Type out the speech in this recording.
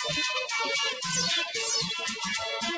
フフフフ。